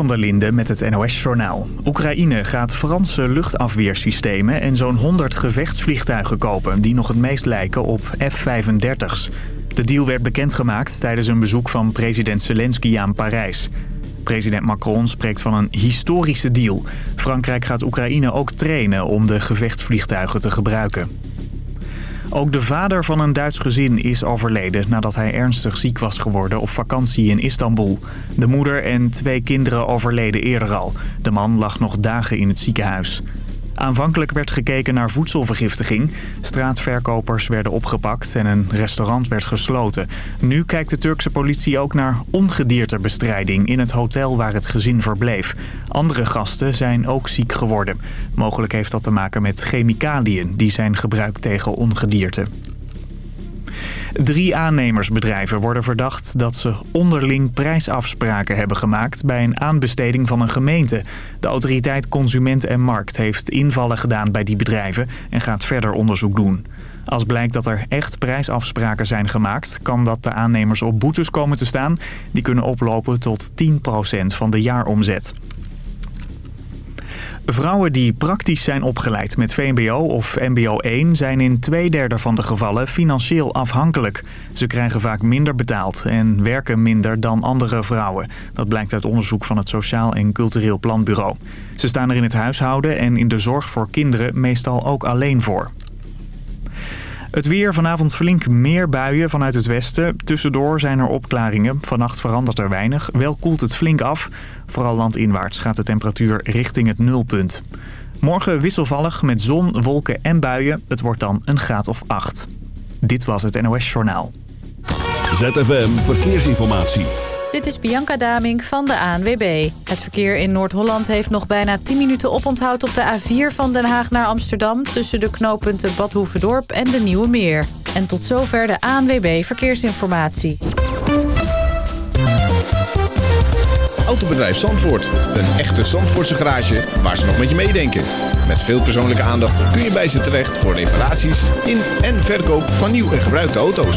Van der Linde met het NOS-journaal. Oekraïne gaat Franse luchtafweersystemen en zo'n 100 gevechtsvliegtuigen kopen... die nog het meest lijken op F-35's. De deal werd bekendgemaakt tijdens een bezoek van president Zelensky aan Parijs. President Macron spreekt van een historische deal. Frankrijk gaat Oekraïne ook trainen om de gevechtsvliegtuigen te gebruiken. Ook de vader van een Duits gezin is overleden nadat hij ernstig ziek was geworden op vakantie in Istanbul. De moeder en twee kinderen overleden eerder al. De man lag nog dagen in het ziekenhuis. Aanvankelijk werd gekeken naar voedselvergiftiging. Straatverkopers werden opgepakt en een restaurant werd gesloten. Nu kijkt de Turkse politie ook naar ongediertebestrijding in het hotel waar het gezin verbleef. Andere gasten zijn ook ziek geworden. Mogelijk heeft dat te maken met chemicaliën die zijn gebruikt tegen ongedierte. Drie aannemersbedrijven worden verdacht dat ze onderling prijsafspraken hebben gemaakt bij een aanbesteding van een gemeente. De autoriteit Consument en Markt heeft invallen gedaan bij die bedrijven en gaat verder onderzoek doen. Als blijkt dat er echt prijsafspraken zijn gemaakt, kan dat de aannemers op boetes komen te staan. Die kunnen oplopen tot 10% van de jaaromzet. Vrouwen die praktisch zijn opgeleid met VMBO of MBO 1 zijn in twee derde van de gevallen financieel afhankelijk. Ze krijgen vaak minder betaald en werken minder dan andere vrouwen. Dat blijkt uit onderzoek van het Sociaal en Cultureel Planbureau. Ze staan er in het huishouden en in de zorg voor kinderen meestal ook alleen voor. Het weer vanavond flink meer buien vanuit het westen. Tussendoor zijn er opklaringen. Vannacht verandert er weinig. Wel koelt het flink af. Vooral landinwaarts gaat de temperatuur richting het nulpunt. Morgen wisselvallig met zon, wolken en buien. Het wordt dan een graad of 8. Dit was het NOS Journaal. ZFM Verkeersinformatie. Dit is Bianca Daming van de ANWB. Het verkeer in Noord-Holland heeft nog bijna 10 minuten oponthoud op de A4 van Den Haag naar Amsterdam... tussen de knooppunten Bad Hoevedorp en de Nieuwe Meer. En tot zover de ANWB Verkeersinformatie. Autobedrijf Zandvoort. Een echte Zandvoortse garage waar ze nog met je meedenken. Met veel persoonlijke aandacht kun je bij ze terecht voor reparaties in en verkoop van nieuw en gebruikte auto's.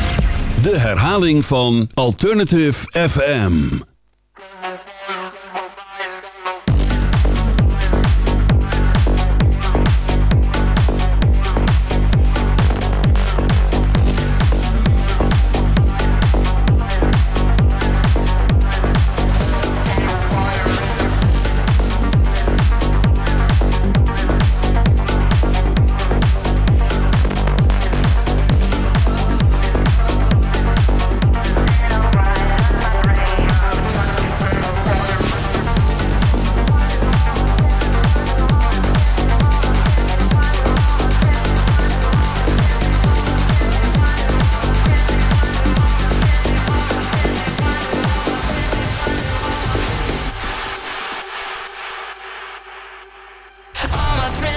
de herhaling van Alternative FM. my friend.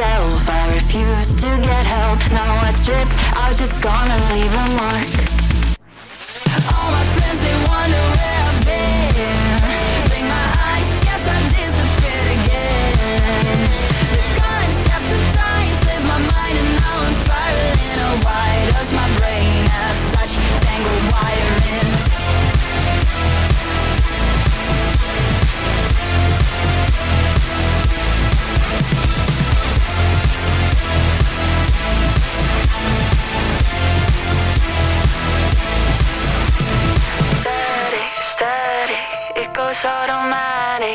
Myself, I refuse to get help. Now I trip out, just gonna leave a mark.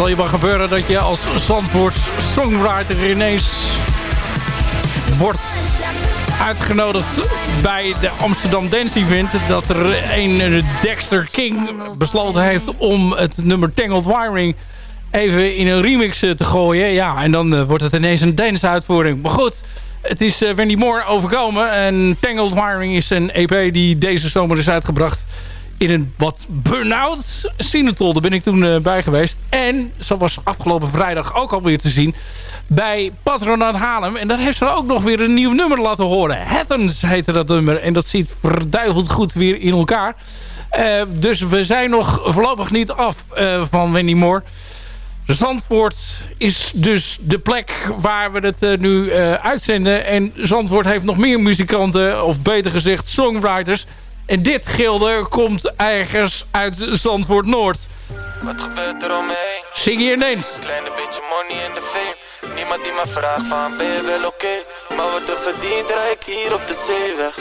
Zal je wel gebeuren dat je als Zandvoorts songwriter ineens wordt uitgenodigd bij de Amsterdam Dance Event. Dat er een Dexter King besloten heeft om het nummer Tangled Wiring even in een remix eh, te gooien. Ja, en dan eh, wordt het ineens een dance uitvoering. Maar goed, het is eh, Wendy Moore overkomen. En Tangled Wiring is een EP die deze zomer is uitgebracht in een wat burn-out Sinatol. Daar ben ik toen eh, bij geweest. En zo was afgelopen vrijdag ook alweer te zien bij Patronaat Haarlem. En daar heeft ze ook nog weer een nieuw nummer laten horen. Heathens heette dat nummer. En dat zit verduiveld goed weer in elkaar. Eh, dus we zijn nog voorlopig niet af eh, van Wendy Moore. Zandvoort is dus de plek waar we het nu uitzenden. En Zandvoort heeft nog meer muzikanten, of beter gezegd songwriters. En dit gilde komt ergens uit Zandvoort Noord. Wat gebeurt er omheen? Zing hier ineens. Kleine beetje money in de fame. Niemand die me vraagt van ben je wel oké? Maar wat er verdient rijk hier op de zeeweg.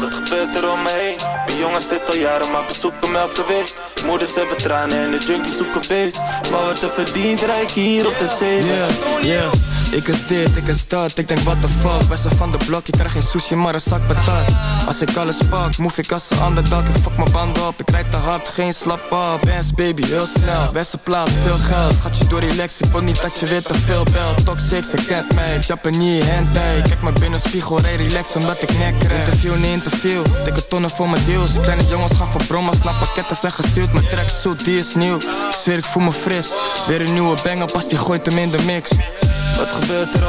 Wat gebeurt er om me heen? Mijn jongens zitten al jaren maar bezoeken me elke week. Moeders hebben tranen en de junkies zoeken beest. Maar wat er verdient rijk hier op de zeeweg. Yeah, yeah. Ik is dit, ik is dat, ik denk what the fuck? Wij zijn van de blok, je krijgt geen sushi maar een zak patat. Als ik alles pak, move ik als een ander dak. Ik fuck mijn banden op, ik rijd te hard, geen slap op. Bands baby, heel snel, beste plaats, veel geld. Schat je door relax, ik wil niet dat je weer te veel belt. Toxic, ze kent mij, Japanese, hentai. Kijk me binnen spiegel, rij relax omdat ik nek krijg Interview, niet interview, dikke tonnen voor mijn deals. Kleine jongens gaan voor brommas, naar pakketten zijn gezield. Mijn track suit, die is nieuw, ik zweer ik voel me fris. Weer een nieuwe banger, pas die gooit hem in de mix. Wat gebeurt er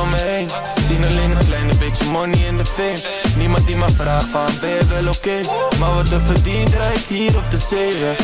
zien alleen een kleine beetje money in de fame. Niemand die me vraagt van ben je wel oké? Maar wat er verdient rijk hier op de zeeweg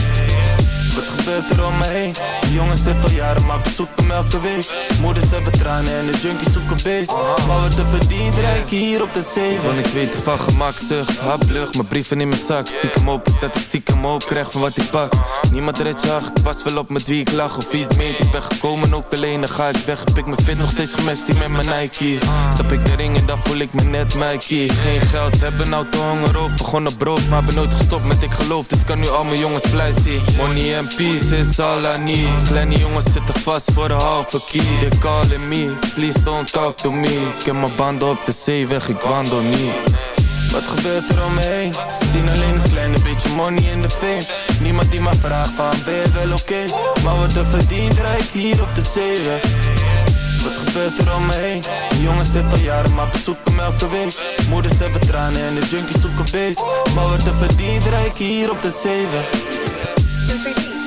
wat gebeurt er om me heen? Die jongens zitten al jaren maar bezoeken me elke week. Moeders hebben tranen en de junkies zoeken beest. Maar wat er verdient rijk hier op de zee. Want ik weet van gemak, zucht, haplucht Mijn brieven in mijn zak, stiekem op Dat ik stiekem op krijg van wat ik pak. Niemand redt je ik pas wel op met wie ik lach Of wie het meent, ik ben gekomen ook alleen Dan ga ik weg, heb ik mijn fit nog steeds gemest Die met mijn Nike. Stap ik de ring en dan voel ik me net Mikey. Geen geld, hebben nou te honger op. Begonnen brood, maar ben nooit gestopt met ik geloof. Dus kan nu al mijn jongens blij zien. Money and peace is all I need. Kleine jongens zitten vast voor de halve key. They calling me, please don't talk to me. Ik heb mijn banden op de zeeweg, ik wandel niet. Wat gebeurt er om me heen? Zien alleen een kleine beetje money in de fame. Niemand die me vraagt van ben je wel oké? Maar wat er verdient rijk hier op de zeeweg wat gebeurt er om me heen? Die jongens zitten al jaren maar bezoeken me elke week. Moeders hebben tranen en de junkies zoeken beest. Maar wat er verdient rijk hier op de zeeweg je moet maar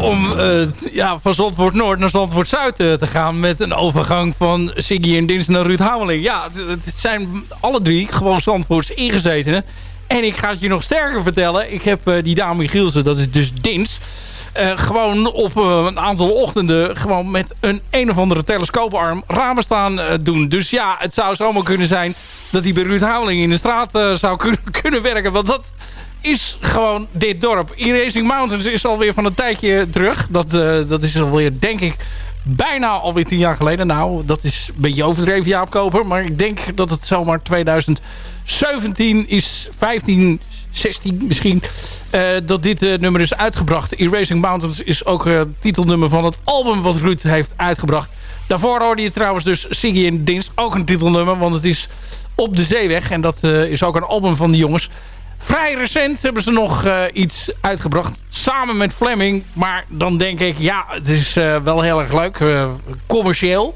om uh, ja, van Zandvoort Noord naar Zandvoort Zuid te gaan... met een overgang van Siggy en Dins naar Ruud Hameling. Ja, het zijn alle drie gewoon Zandvoorts ingezetenen. En ik ga het je nog sterker vertellen. Ik heb uh, die dame Gielsen, dat is dus Dins... Uh, gewoon op uh, een aantal ochtenden gewoon met een een of andere telescooparm ramen staan uh, doen. Dus ja, het zou zomaar kunnen zijn dat hij bij Ruud in de straat zou kunnen, werken. Want dat is gewoon dit dorp. E-Racing Mountains is alweer van een tijdje terug. Dat, dat is alweer, denk ik, bijna alweer tien jaar geleden. Nou, dat is een beetje overdreven, Jaap Koper. Maar ik denk dat het zomaar 2017 is, 15, 16 misschien... Uh, dat dit uh, nummer is uitgebracht. Erasing Mountains is ook het uh, titelnummer van het album wat Ruud heeft uitgebracht. Daarvoor hoorde je trouwens dus Siggy in Dienst. Ook een titelnummer, want het is Op de Zeeweg. En dat is ook een album van de jongens. Vrij recent hebben ze nog iets uitgebracht. Samen met Fleming. Maar dan denk ik, ja, het is wel heel erg leuk. commercieel.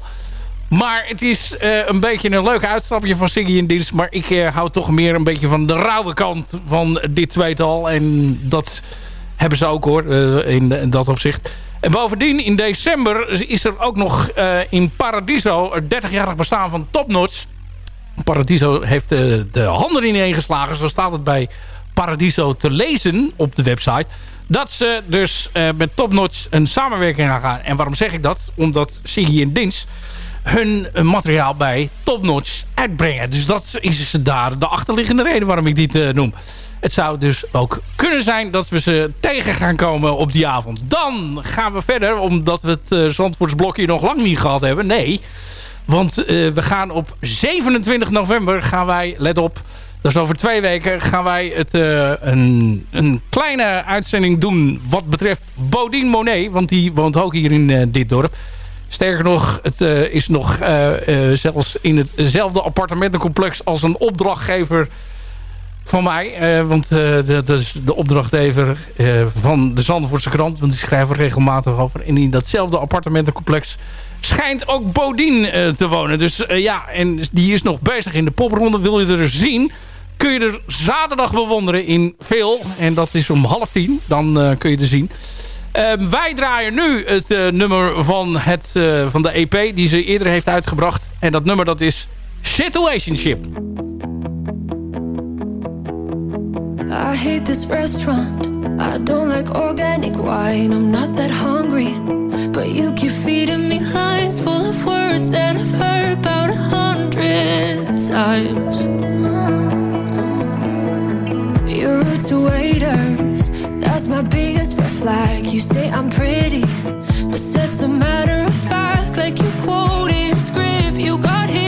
Maar het is uh, een beetje een leuk uitstapje van Siggy in dienst. Maar ik uh, hou toch meer een beetje van de rauwe kant van dit tweetal. En dat hebben ze ook hoor, uh, in, dat opzicht. En bovendien in december is er ook nog in Paradiso... het 30-jarig bestaan van Topnotch. Paradiso heeft de handen ineengeslagen. Zo staat het bij Paradiso te lezen op de website dat ze dus met Topnotch een samenwerking gaan gaan. En waarom zeg ik dat? Omdat Siggy in dienst hun materiaal bij Topnotch uitbrengen. Dus dat is daar de achterliggende reden waarom ik dit uh, noem. Het zou dus ook kunnen zijn dat we ze tegen gaan komen op die avond. Dan gaan we verder, omdat we het uh, Zandvoortsblokje nog lang niet gehad hebben. Nee, want uh, we gaan op 27 november gaan wij, let op... Dus over twee weken gaan wij het, een, een, kleine uitzending doen wat betreft Bodine Monet. Want die woont ook hier in dit dorp. Sterker nog, het uh, is nog zelfs in hetzelfde appartementencomplex als een opdrachtgever van mij. want dat is de opdrachtgever van de Zandvoortse krant. Want die schrijven regelmatig over. En in datzelfde appartementencomplex schijnt ook Bodine te wonen. Dus ja, en die is nog bezig in de popronde. Wil je er zien kun je er zaterdag bewonderen in Veel. En dat is om half tien. Dan kun je er zien. Uh, wij draaien nu het uh, nummer van, het, uh, van de EP die ze eerder heeft uitgebracht. En dat nummer dat is Situationship. I hate this restaurant. I don't like organic wine. I'm not that hungry. But you keep feeding me lines full of words that I've heard about a hundred times. You're to waiters. That's my biggest red flag. You say I'm pretty, but said a matter of fact, like you quoted a script. You got hit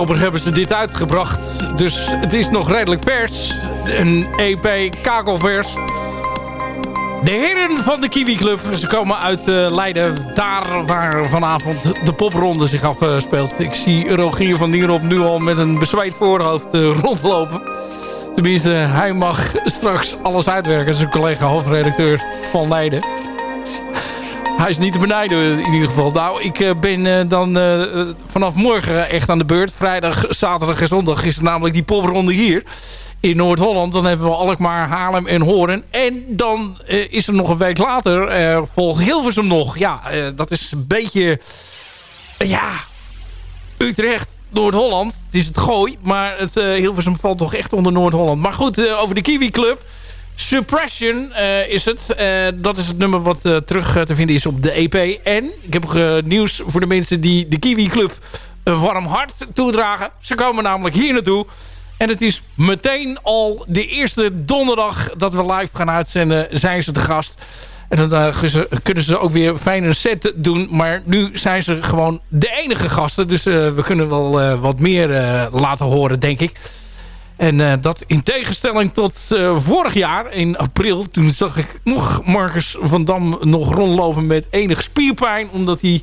oktober hebben ze dit uitgebracht. Dus het is nog redelijk vers. Een EP kakelvers. De heren van de Kiwi Club. Ze komen uit uh, Leiden. Daar waar vanavond de popronde zich afspeelt. Ik zie Rogier van Nierop nu al met een bezweet voorhoofd uh, rondlopen. Tenminste, hij mag straks alles uitwerken. Zijn collega hoofdredacteur van Leiden hij is niet te benijden in ieder geval. Nou, ik eh, ben uh, dan uh, vanaf morgen echt aan de beurt. Vrijdag, zaterdag en zondag is het namelijk die popronde hier in Noord-Holland. Dan hebben we Alkmaar, Haarlem en Hoorn. En dan is er nog een week later, volgt Hilversum nog. Ja, dat is een beetje... ja, Utrecht, Noord-Holland. Het is het Gooi, maar het Hilversum valt toch echt onder Noord-Holland. Maar goed, over de Kiwi Club. Suppression uh, is het. dat is het nummer wat terug te vinden is op de EP. En ik heb nieuws voor de mensen die de Kiwi Club een warm hart toedragen. Ze komen namelijk hier naartoe. En het is meteen al de eerste donderdag dat we live gaan uitzenden. Zijn ze de gast. En dan kunnen ze ook weer fijne set doen. Maar nu zijn ze gewoon de enige gasten. Dus we kunnen wel wat meer laten horen, denk ik. En dat in tegenstelling tot vorig jaar, in april... toen zag ik nog Marcus van Dam nog rondlopen met enig spierpijn... omdat hij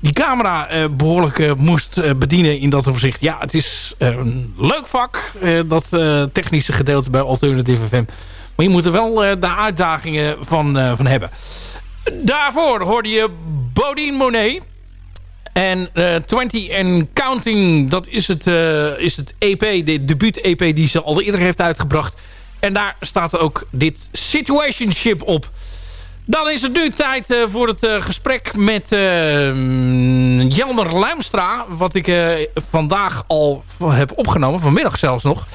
die camera behoorlijk moest bedienen in dat opzicht. Ja, het is een leuk vak, dat technische gedeelte bij Alternative FM... Maar je moet er wel de uitdagingen van, van hebben. Daarvoor hoorde je Bodine Monet. En uh, eh, 20 and Counting, dat is het, is het EP, de debuut-EP die ze al eerder heeft uitgebracht. En daar staat ook dit Situationship op. Dan is het nu tijd uh, voor het gesprek met uh, Jelmer Luimstra. Wat ik vandaag al heb opgenomen, vanmiddag zelfs nog.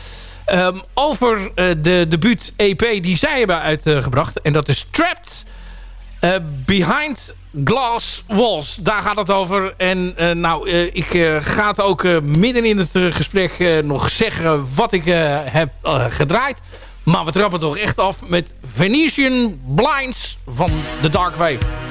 Um, over de debuut-EP die zij hebben uitgebracht. en dat is Trapped uh, Behind Glass Walls. Daar gaat het over. En uh, nou, ik ga het ook midden in het gesprek nog zeggen wat ik heb gedraaid. Maar we trappen toch echt af met Venetian Blinds van The Dark Wave.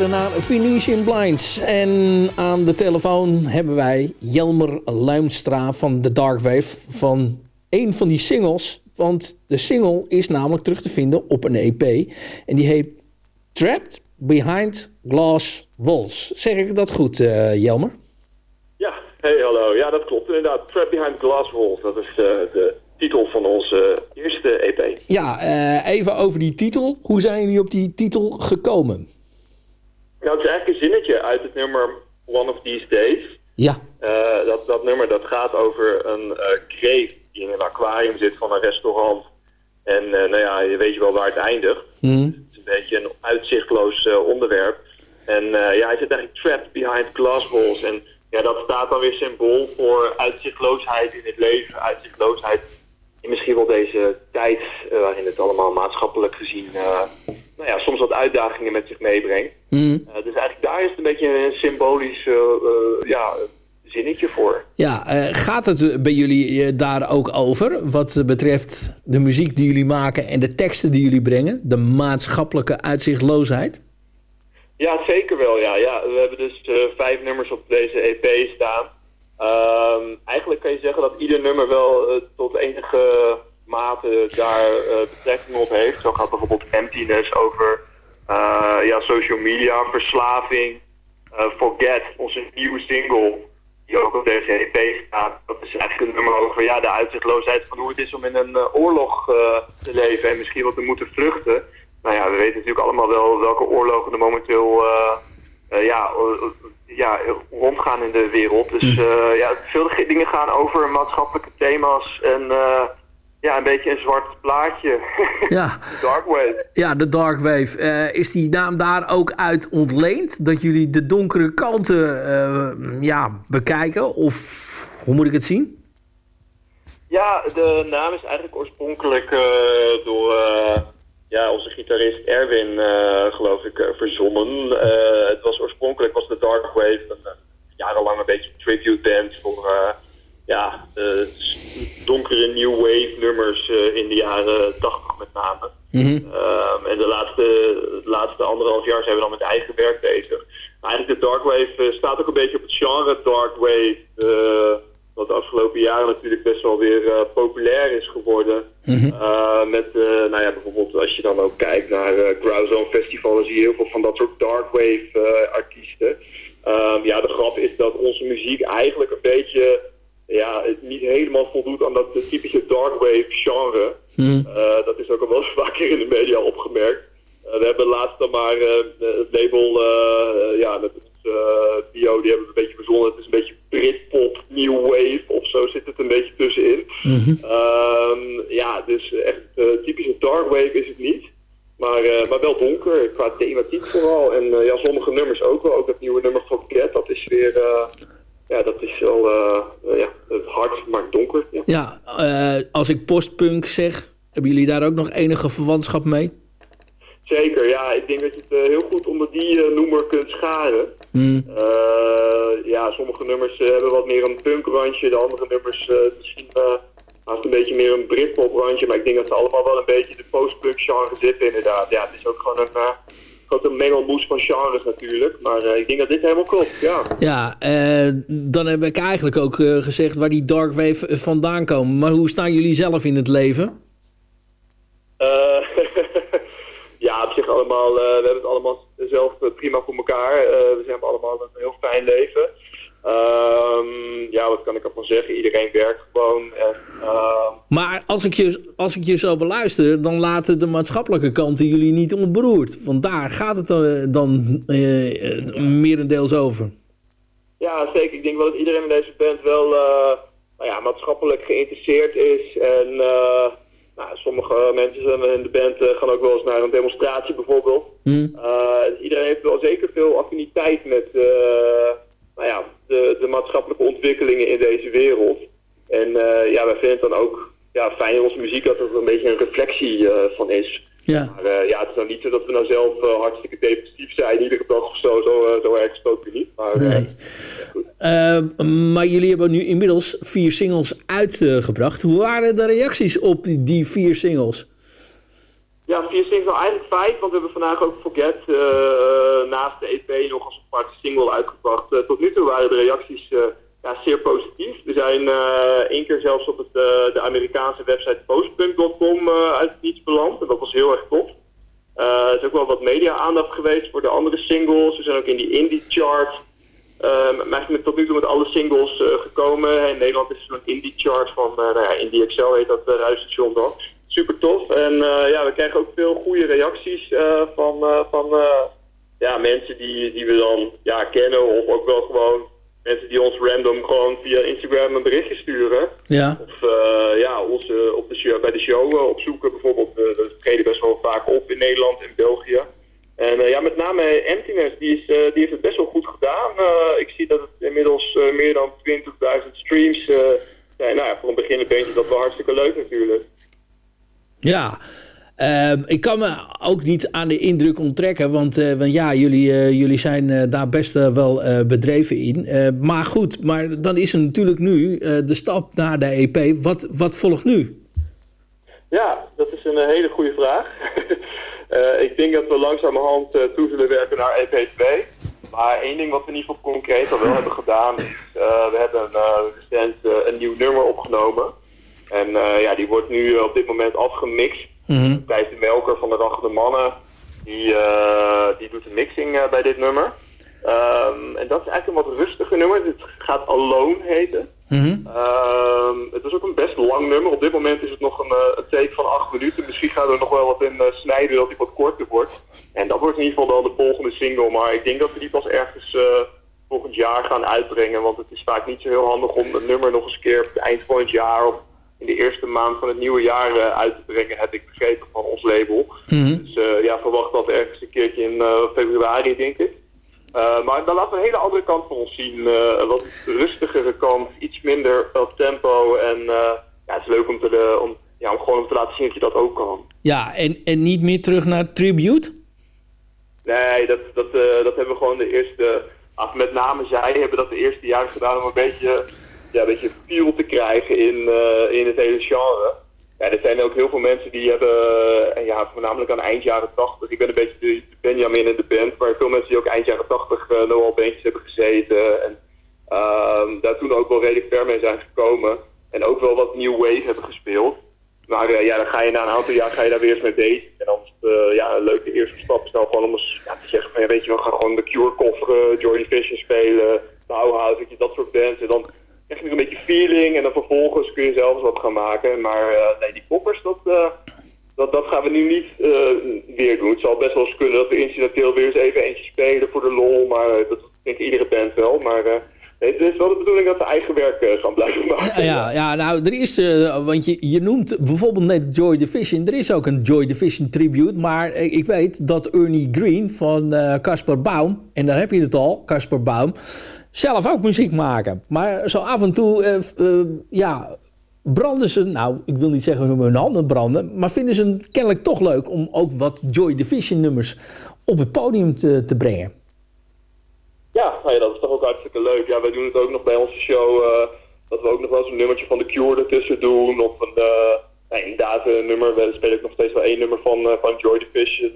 luisteren naar Venetian Blinds. En aan de telefoon hebben wij Jelmer Luimstra van The Dark Wave. Van een van die singles. Want de single is namelijk terug te vinden op een EP. En die heet Trapped Behind Glass Walls. Zeg ik dat goed, uh, Jelmer? Ja, hey hallo. Ja, dat klopt inderdaad. Trapped Behind Glass Walls. Dat is de, de titel van onze eerste EP. Ja, uh, even over die titel. Hoe zijn jullie op die titel gekomen? Nou, het is eigenlijk een zinnetje uit het nummer One of These Days. Ja. Uh, dat, dat nummer dat gaat over een uh, kreeft die in een aquarium zit van een restaurant. En nou ja, je weet je wel waar het eindigt. Mm. Het is een beetje een uitzichtloos onderwerp. En ja, hij zit eigenlijk trapped behind glass walls. En ja, dat staat dan weer symbool voor uitzichtloosheid in het leven. Uitzichtloosheid in misschien wel deze tijd waarin het allemaal maatschappelijk gezien nou ja, soms wat uitdagingen met zich meebrengt. Mm. Uh, dus eigenlijk daar is het een beetje een symbolisch ja, zinnetje voor. Ja, gaat het bij jullie daar ook over wat betreft de muziek die jullie maken en de teksten die jullie brengen? De maatschappelijke uitzichtloosheid? Ja, zeker wel. Ja. Ja, we hebben dus vijf nummers op deze EP staan. Um, eigenlijk kan je zeggen dat ieder nummer wel uh, tot enige mate daar uh, betrekking op heeft. Zo gaat bijvoorbeeld Emptiness over ja, social media, verslaving. Forget, onze nieuwe single, die ook op deze EP staat. Dat is eigenlijk een nummer over ja, de uitzichtloosheid van hoe het is om in een oorlog te leven en misschien wat te moeten vluchten. Nou ja, we weten natuurlijk allemaal wel welke oorlogen er momenteel ja, ja, rondgaan in de wereld. Dus uh, ja, veel dingen gaan over maatschappelijke thema's en uh, ja, een beetje een zwart plaatje. Ja. de Dark Wave. Ja, de Dark Wave. Uh, is die naam daar ook uit ontleend? Dat jullie de donkere kanten ja, bekijken? Of hoe moet ik het zien? Ja, de naam is eigenlijk oorspronkelijk door ja, onze gitarist Erwin, geloof ik, verzonnen. Het was oorspronkelijk was de Dark Wave een jarenlang een beetje tribute band voor ja, donkere new wave nummers in de jaren 80 met name. Mm -hmm. um, en de laatste, laatste anderhalf jaar zijn we dan met eigen werk bezig. Maar eigenlijk de Dark Wave staat ook een beetje op het genre Dark Wave wat de afgelopen jaren natuurlijk best wel weer uh, populair is geworden. Mm -hmm. uh, met, uh, nou ja, bijvoorbeeld als je dan ook kijkt naar uh, Growzone Festival, dan zie je heel veel van dat soort darkwave artiesten. Um, ja, de grap is dat onze muziek eigenlijk een beetje, ja, niet helemaal voldoet aan dat typische darkwave genre. Mm -hmm. dat is ook al wel eens vaker in de media opgemerkt. we hebben laatst dan maar het label, ja, met uh, bio, die hebben we een beetje verzonnen. Het is een beetje Britpop, New Wave of zo zit het een beetje tussenin. Mm -hmm. um, ja, dus echt uh, typische dark wave is het niet. Maar, uh, maar wel donker, qua thematiek vooral. En ja, sommige nummers ook wel. Ook dat nieuwe nummer Forget, dat is weer... ja, dat is wel ja, hard, maar donker. Ja, ja als ik postpunk zeg, hebben jullie daar ook nog enige verwantschap mee? Zeker, ja. Ik denk dat je het uh, heel goed onder die uh, noemer kunt scharen. Mm. Uh, ja, sommige nummers hebben wat meer een punkrandje. De andere nummers misschien haast een beetje meer een Britpop randje. Maar ik denk dat ze allemaal wel een beetje de post-punk genre zitten inderdaad. Ja, het is ook gewoon een, een mengelmoes van genres natuurlijk. Maar ik denk dat dit helemaal klopt, ja. Ja, dan heb ik eigenlijk ook gezegd waar die dark wave vandaan komen. Maar hoe staan jullie zelf in het leven? ja, op zich allemaal, we hebben het allemaal zelf prima voor elkaar. We zijn allemaal een heel fijn leven. Um, ja, wat kan ik ervan zeggen? Iedereen werkt gewoon. En, uh... Maar als ik, je, als ik je zo beluister, dan laten de maatschappelijke kanten jullie niet onberoerd. Want daar gaat het dan, dan merendeels over. Ja, zeker. Ik denk wel dat iedereen in deze band wel nou ja, maatschappelijk geïnteresseerd is. En nou, sommige mensen in de band uh, gaan ook wel eens naar een demonstratie bijvoorbeeld. Mm. Uh, iedereen heeft wel zeker veel affiniteit met uh, nou ja, de, de, maatschappelijke ontwikkelingen in deze wereld. En ja, wij vinden het dan ook ja, fijn in onze muziek dat er een beetje een reflectie van is. Ja. Maar ja, het is nou niet zo dat we nou zelf hartstikke depressief zijn, iedere dag of zo, zo, zo erg gesproken niet. Maar, nee. Uh, maar jullie hebben nu inmiddels vier singles uitgebracht. Hoe waren de reacties op die vier singles? Ja, vier singles, eigenlijk vijf, want we hebben vandaag ook Forget eh, naast de EP nog als aparte single uitgebracht. Eh, tot nu toe waren de reacties eh, ja, zeer positief. We zijn eh, één keer zelfs op het, eh, de Amerikaanse website postpunk.com eh, uit het niets beland. En dat was heel erg tof. Eh, er is ook wel wat media-aandacht geweest voor de andere singles. We zijn ook in die indie chart. Um, maar eigenlijk tot nu toe met alle singles eh, gekomen. In Nederland is er zo'n indie chart van nou ja, Indie Excel heet dat uh, Ruisstation dan. Super tof. En uh, ja, we krijgen ook veel goede reacties uh, van, uh, van ja, mensen die, die we dan ja, kennen. Of ook wel gewoon mensen die ons random gewoon via Instagram een berichtje sturen. Ja. Of uh, ja, ons uh, op de show, bij de show uh, opzoeken. Bijvoorbeeld, we treden best wel vaak op in Nederland en België. En ja, met name Emptiness, die, is, die heeft het best wel goed gedaan. ik zie dat het inmiddels meer dan 20.000 streams zijn. Nou ja, voor een beginnend bandje dat wel hartstikke leuk natuurlijk. Ja, uh, ik kan me ook niet aan de indruk onttrekken, want, want ja, jullie, uh, jullie zijn uh, daar best wel bedreven in. maar goed, maar dan is er natuurlijk nu de stap naar de EP. Wat, wat volgt nu? Ja, dat is een hele goede vraag. ik denk dat we langzamerhand toe zullen werken naar EP 2. Maar één ding wat we in ieder geval concreet al wel hebben gedaan, is we hebben recent een nieuw nummer opgenomen. En ja, die wordt nu op dit moment afgemixt. Mhm. Mm -hmm. Thijs de Melker van de Dag de Mannen, die, uh, die doet de mixing bij dit nummer. Um, en dat is eigenlijk een wat rustiger nummer. Het gaat Alone heten. Mm -hmm. um, het is ook een best lang nummer. Op dit moment is het nog een, een take van acht minuten. Misschien gaan we er nog wel wat in snijden dat hij wat korter wordt. En dat wordt in ieder geval wel de volgende single. Maar ik denk dat we die pas ergens volgend jaar gaan uitbrengen. Want het is vaak niet zo heel handig om een nummer nog eens een keer op het eind van het jaar... Of in de eerste maand van het nieuwe jaar uh, uit te brengen, heb ik begrepen van ons label. Mm -hmm. Dus uh, ja, verwacht dat ergens een keertje in uh, februari, denk ik. maar dan laten we een hele andere kant van ons zien. wat rustigere kant, iets minder op tempo. En ja, het is leuk om, te, om, ja, om gewoon te laten zien dat je dat ook kan. Ja, en, en niet meer terug naar Tribute? Nee, dat, dat, dat hebben we gewoon de eerste... Af, met name zij hebben dat de eerste jaren gedaan om een beetje ja, een beetje feel te krijgen in, uh, in het hele genre. Ja, er zijn ook heel veel mensen die hebben, en ja, voornamelijk aan eind jaren 80. Ik ben een beetje de, Benjamin in de band, maar veel mensen die ook eind jaren 80 uh, nog al bandjes hebben gezeten. En uh, daar toen ook wel redelijk ver mee zijn gekomen. En ook wel wat new wave hebben gespeeld. Maar ja, dan ga je na een aantal jaar ga je daar weer eens mee bezig. En dan is het ja, een leuke eerste stap snel gewoon om eens ja, te zeggen, weet je, we gaan gewoon de Cure kofferen, Joy Division spelen, Bauhaus, dat soort bands. En dan krijg je een beetje feeling en dan vervolgens kun je zelfs wat gaan maken. Maar uh, nee, die poppers, dat, uh, dat, dat gaan we nu niet uh, weer doen. Het zal best wel eens kunnen dat we incidenteel weer eens even eentje spelen voor de lol. Maar dat denkt iedere band wel. Maar het is wel de bedoeling dat we eigen werk gaan blijven maken. Ja, ja, ja, nou, er is, want je, je noemt bijvoorbeeld net Joy Division. Er is ook een Joy Division tribute. Maar ik weet dat Ernie Green van Casper Baum, en daar heb je het al, Casper Baum zelf ook muziek maken. Maar zo af en toe, uh, uh, ja, branden ze, nou, ik wil niet zeggen hun handen branden, maar vinden ze kennelijk toch leuk om ook wat Joy Division nummers op het podium te, te brengen. Ja, nou dat is toch ook hartstikke leuk. Ja, wij doen het ook nog bij onze show, uh, dat we ook nog wel eens een nummertje van The Cure ertussen doen, of een, nou, inderdaad een nummer, we spelen ook nog steeds wel één nummer van, van Joy Division,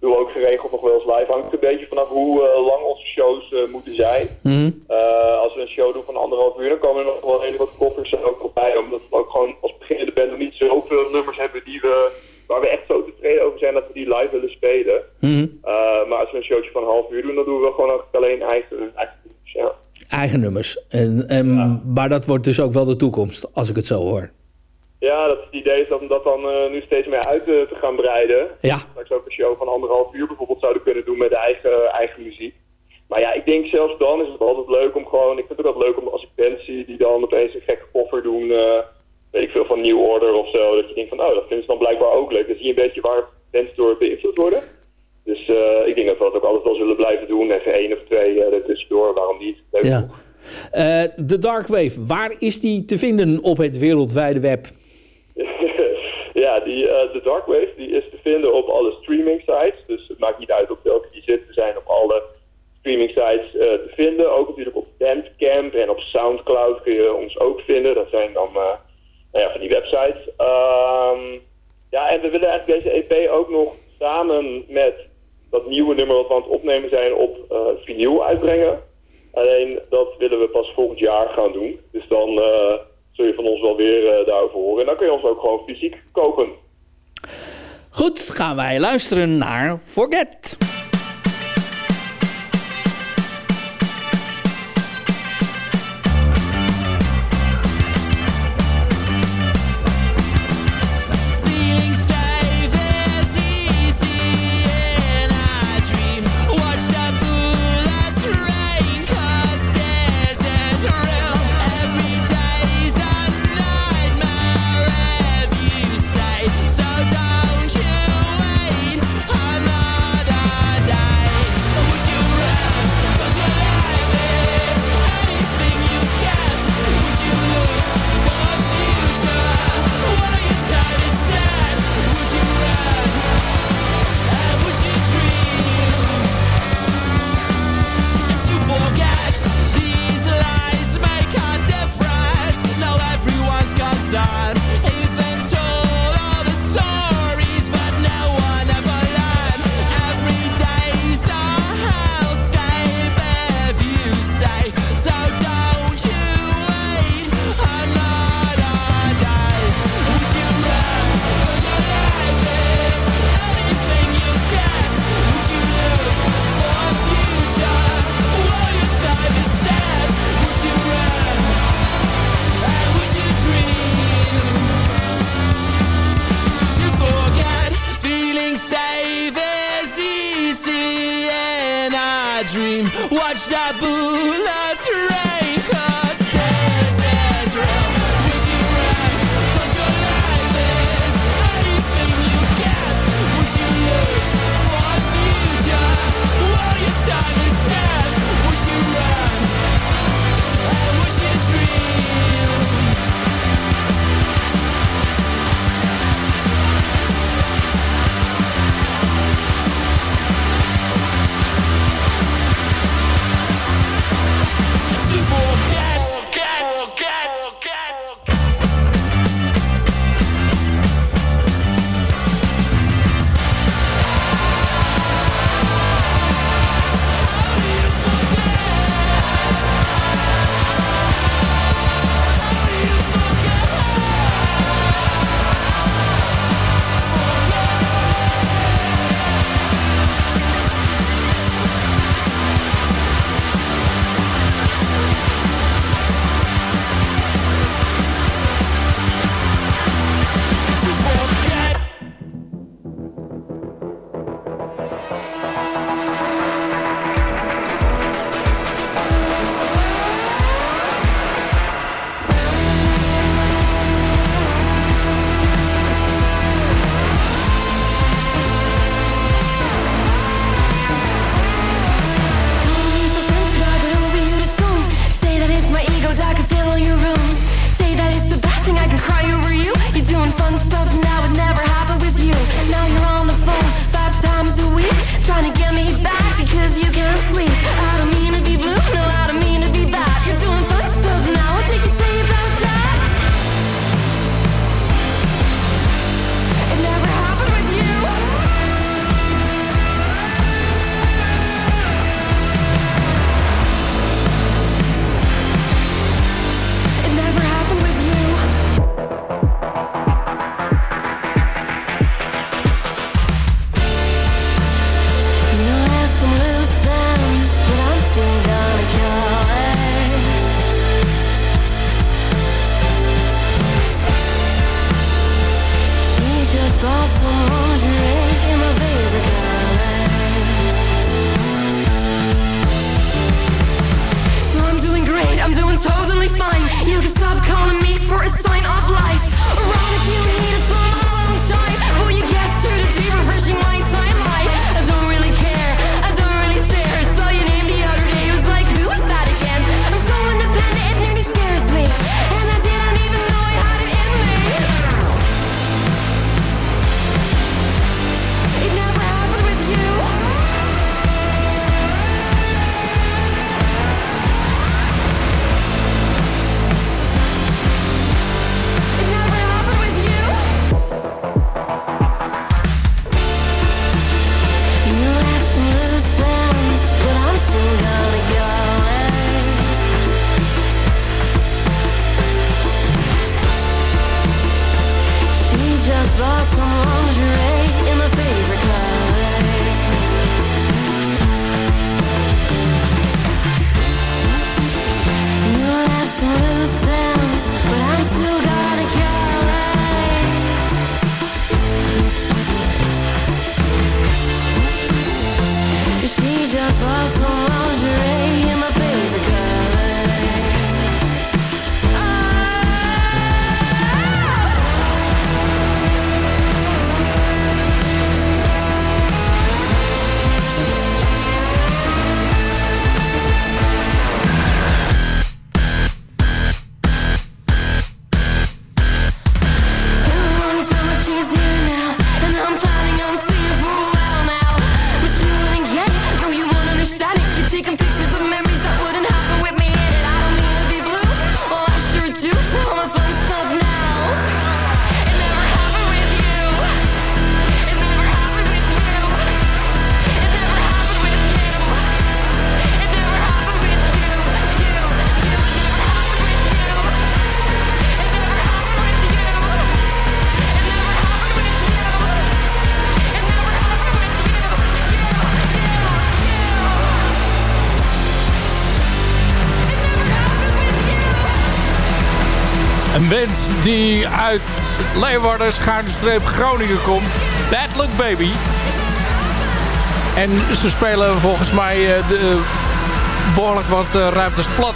doen we ook geregeld nog wel eens live. Hangt een beetje vanaf hoe uh, lang onze shows uh, moeten zijn. Mm -hmm. uh, als we een show doen van anderhalf uur, dan komen er nog wel redelijk wat koffers ook nog bij. Omdat we ook gewoon als beginnende band nog niet zoveel nummers hebben die we, waar we echt zo tevreden over zijn dat we die live willen spelen. Mm -hmm. maar als we een showtje van een half uur doen, dan doen we gewoon alleen eigen, eigen nummers. Ja. Eigen nummers. En, en, ja. Maar dat wordt dus ook wel de toekomst, als ik het zo hoor. Ja, dat het idee is om dat dan uh, nu steeds meer uit te, te gaan breiden. Ja. Straks ook een show van anderhalf uur bijvoorbeeld zouden kunnen doen met eigen, eigen muziek. Maar ja, ik denk zelfs dan is het altijd leuk om gewoon... Ik vind het ook altijd leuk om als ik bands zie die dan opeens een gekke koffer doen... Uh, weet ik veel, van New Order of zo. Dat je denkt van, oh, dat vinden ze dan blijkbaar ook leuk. Dan zie je een beetje waar bands door beïnvloed worden. Dus uh, ik denk dat we dat ook altijd wel zullen blijven doen. Even één of twee uh, ertussendoor, waarom niet? Leuk. Ja. De Dark Wave, waar is die te vinden op het wereldwijde web? Ja, die, uh, de Dark Wave die is te vinden op alle streaming sites. Dus het maakt niet uit op welke die zit. We zijn op alle streaming sites eh, te vinden. Ook natuurlijk op Bandcamp en op Soundcloud kun je ons ook vinden. Dat zijn dan eh, nou ja, van die websites. Ehm, ja, en we willen eigenlijk deze EP ook nog samen met dat nieuwe nummer wat we aan het opnemen zijn op vinyl uitbrengen. Alleen dat willen we pas volgend jaar gaan doen. Dus dan zul je van ons wel weer eh, daarover horen. En dan kun je ons ook gewoon fysiek kopen. Goed, gaan wij luisteren naar Forget. Die uit Leeuwarden, Schuinstreep, Groningen komt. Bad Luck Baby. En ze spelen volgens mij eh, de, eh, behoorlijk wat eh, ruimtes plat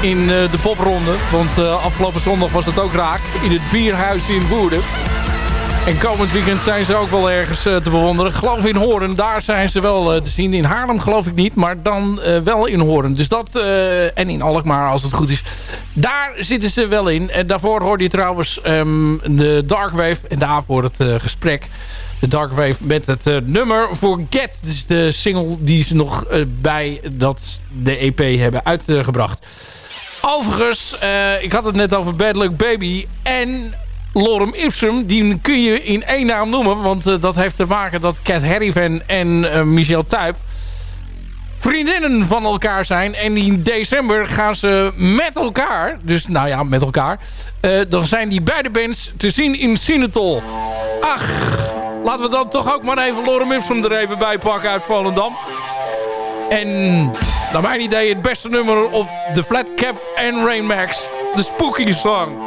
in de popronde. Want afgelopen zondag was het ook raak in het bierhuis in Woerden. En komend weekend zijn ze ook wel ergens te bewonderen. Geloof in Hoorn, daar zijn ze wel te zien. In Haarlem geloof ik niet, maar dan wel in Hoorn. Dus dat, en in Alkmaar als het goed is. Daar zitten ze wel in. En daarvoor hoorde je trouwens ehm, de Darkwave. En daarvoor het eh, gesprek. De Darkwave met het eh, nummer Forget. Is de single die ze nog eh, bij dat, de EP hebben uitgebracht. Overigens, ik had het net over Bad Luck Baby en Lorem Ipsum. Die kun je in één naam noemen, want dat heeft te maken dat Cat Harrivan en Michel Tuyp vriendinnen van elkaar zijn. En in december gaan ze met elkaar, dus nou ja, met elkaar... eh, dan zijn die beide bands te zien in Sinatol. Ach, laten we dan toch ook maar even Lorem Ipsum er even bij pakken uit Volendam. En naar mijn idee het beste nummer op de Flat Cap en Rain Max. De Spooky Song.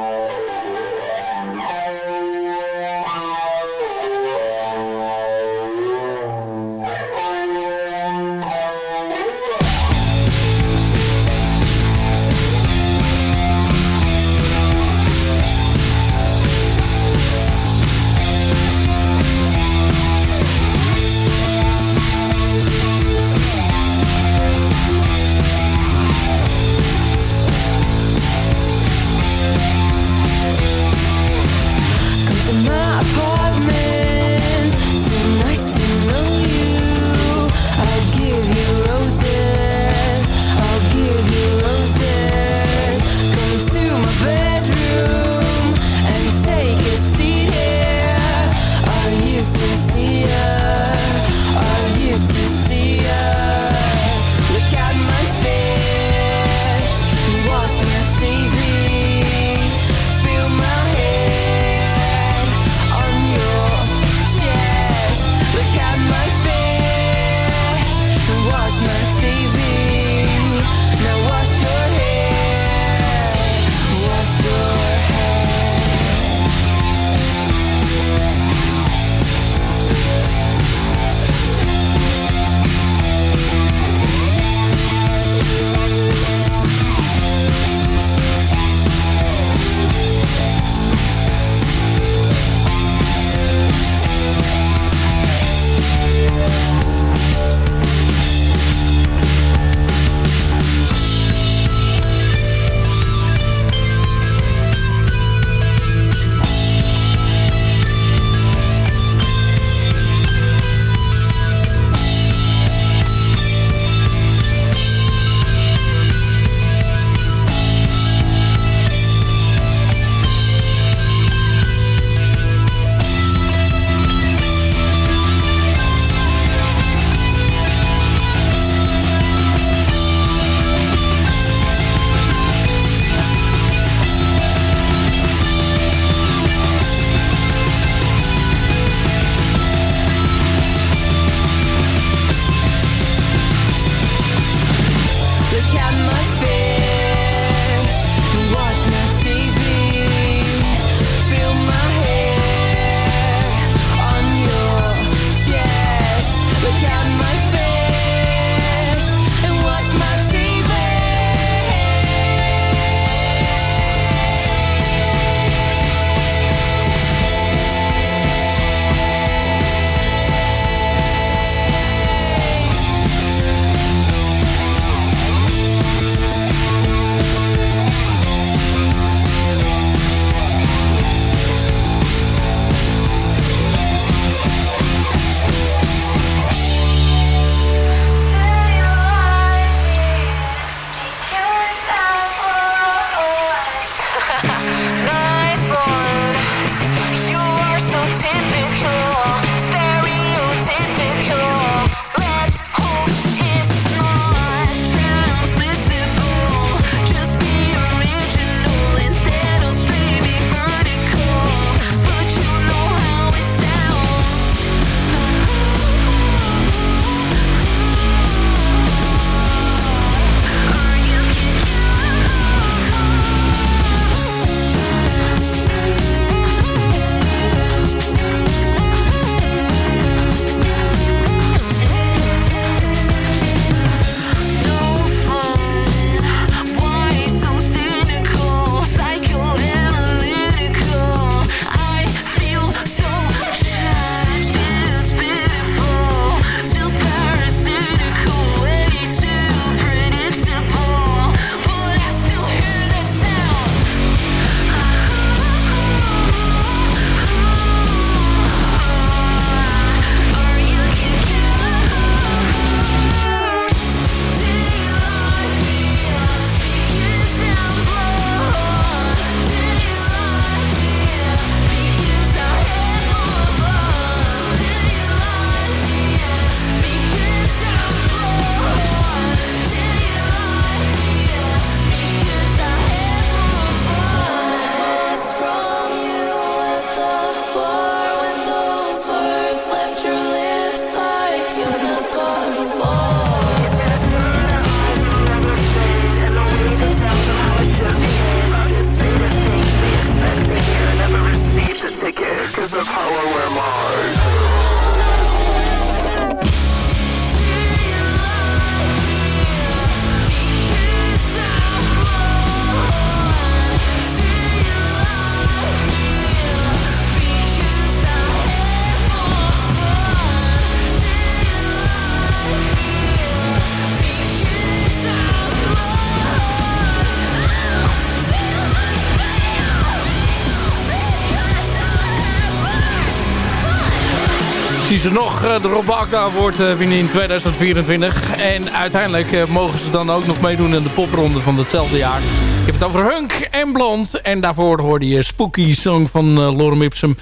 Zien ze nog eh, de Rob Award eh, winnen in 2024. En uiteindelijk eh, mogen ze dan ook nog meedoen in de popronde van datzelfde jaar. Ik heb het over Hunk en Blond. En daarvoor hoorde je Spooky Song van Lorem Ipsum.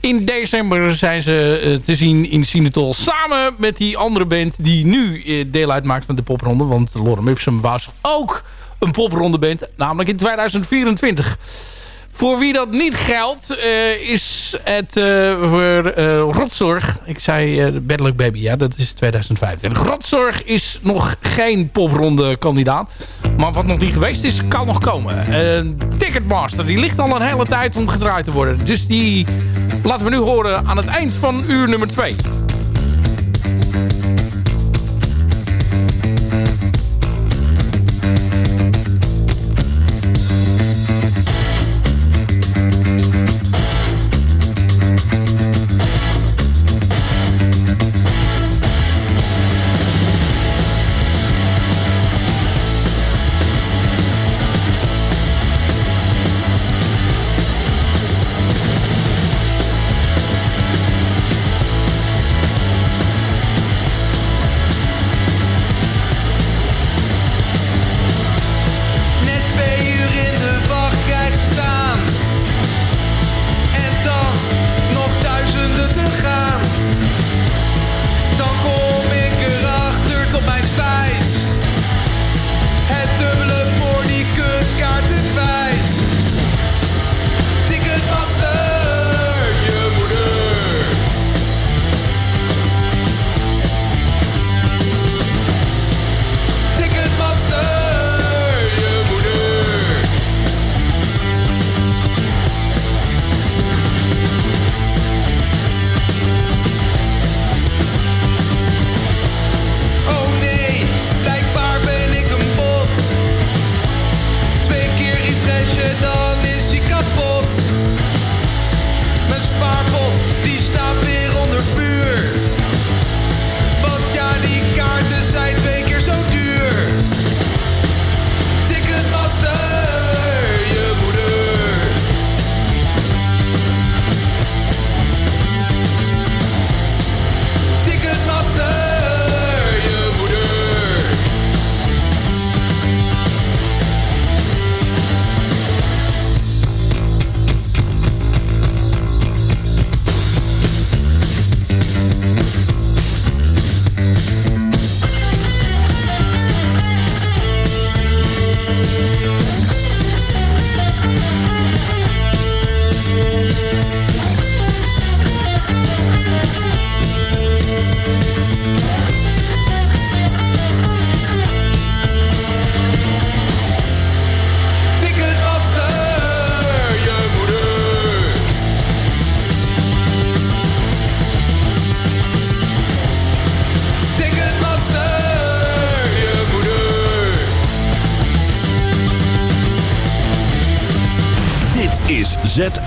In december zijn ze te zien in Sinatol samen met die andere band die nu deel uitmaakt van de popronde. Want Lorem Ipsum was ook een popronde band, namelijk in 2024. Voor wie dat niet geldt, eh, is het eh, voor eh, rotzorg. Ik zei eh Bedelijk Baby, ja, dat is 2025. Rotzorg is nog geen popronde kandidaat. Maar wat nog niet geweest is, kan nog komen. Ticketmaster, die ligt al een hele tijd om gedraaid te worden. Dus die laten we nu horen aan het eind van uur nummer 2.